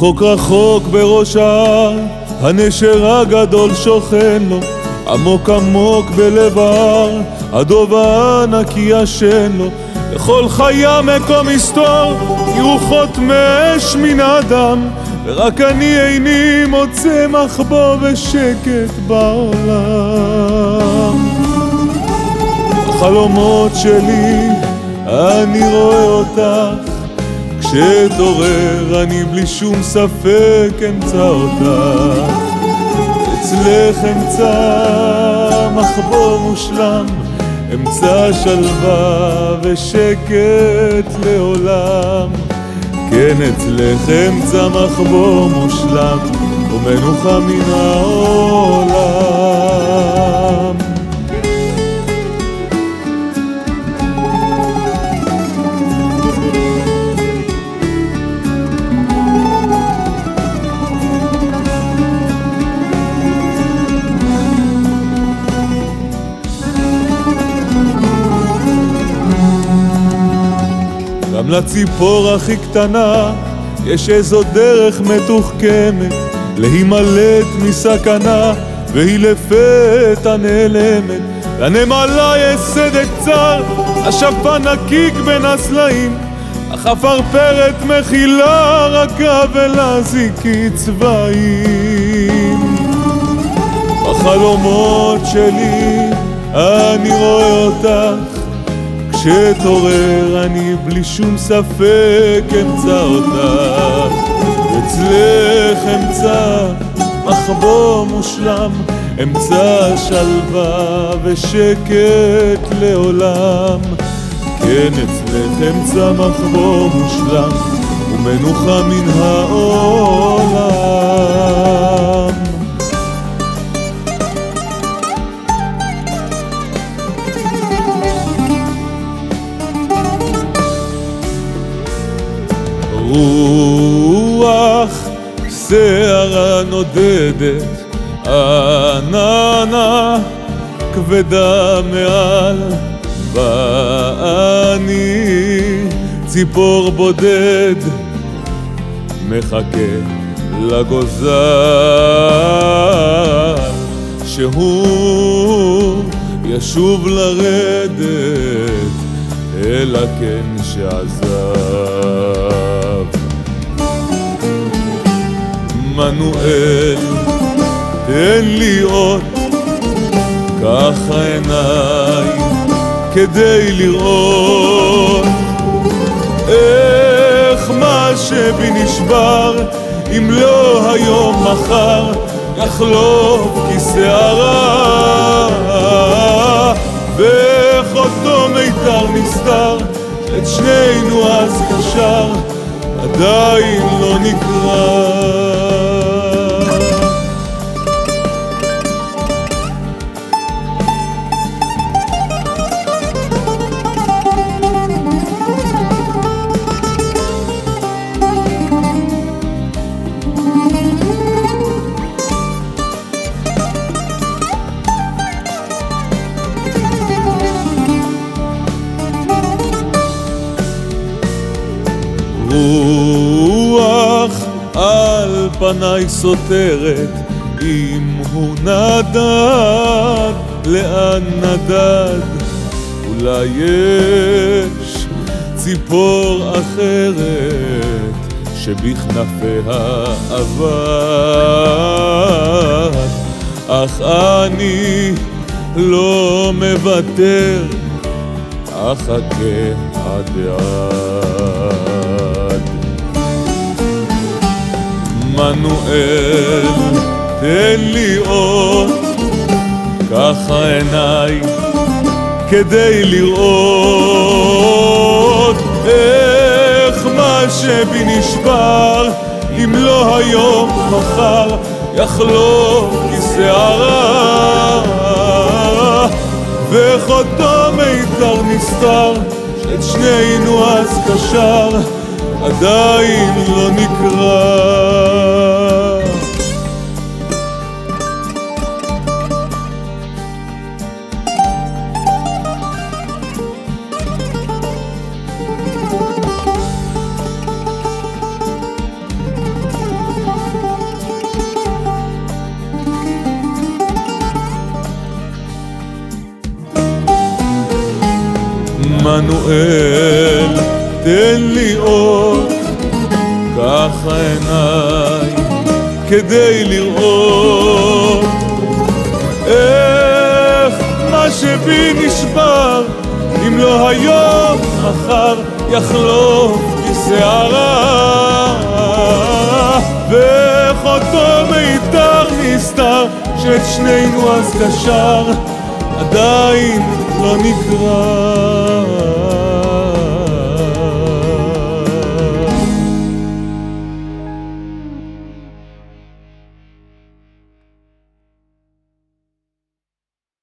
רחוק רחוק בראש ההר, הנשר הגדול שוכן לו, עמוק עמוק בלב ההר, הדוב הענקי ישן לו, לכל חיה מקום מסתור, כי רוחות מאש מן האדם, ורק אני איני מוצא מחבוא ושקט בעולם. בחלומות שלי אני רואה אותך כשאתעורר אני בלי שום ספק אמצא אותך אצלך אמצא מחבוא מושלם אמצא שלווה ושקט לעולם. כן אצלך אמצא מחבוא מושלם ומנוחה מן העולם לציפור הכי קטנה. יש איזו דרך מתוחכמת להימלט מסכנה והיא לפתע נעלמת. לנמלה יש סדק צר השפן נקיק בין הסלעים. החפרפרת מכילה רכה ולזיקי צבעים. בחלומות שלי אני רואה אותך כשאתעורר אני בלי שום ספק אמצא אותך אצלך אמצא מחבוא מושלם אמצא שלווה ושקט לעולם. כן אצלך אמצא מחבוא מושלם ומנוחה מן העולם שערה נודדת, עננה כבדה מעל, ואני ציפור בודד מחכה לגוזל שהוא ישוב לרדת אל הקן שעזב עמנואל, תן לי עוד ככה עיניי כדי לראות איך מה שבי נשבר אם לא היום מחר יחלוף כשערה ואיך אותו מיתר נסתר את שנינו אז קשר עדיין לא נקרא פניי סותרת, אם הוא נדד, לאן נדד? אולי יש ציפור אחרת שבכנפיה אבד, אך אני לא מוותר, אחכה עד יד. עמנואל, תן לי עוד ככה עיניי כדי לראות איך מה שבי נשבר אם לא היום מחר יחלוף כשערה ואיך אותו מיתר נסתר את שנינו אז קשר עדיין לא נקרא. מנואל תן לי עוד ככה עיניי כדי לראות איך מה שבי נשבר אם לא היום, מחר יחלוף כשערה. ואיך אותו מיתר נסתר שאת שנינו אז קשר עדיין לא נקרא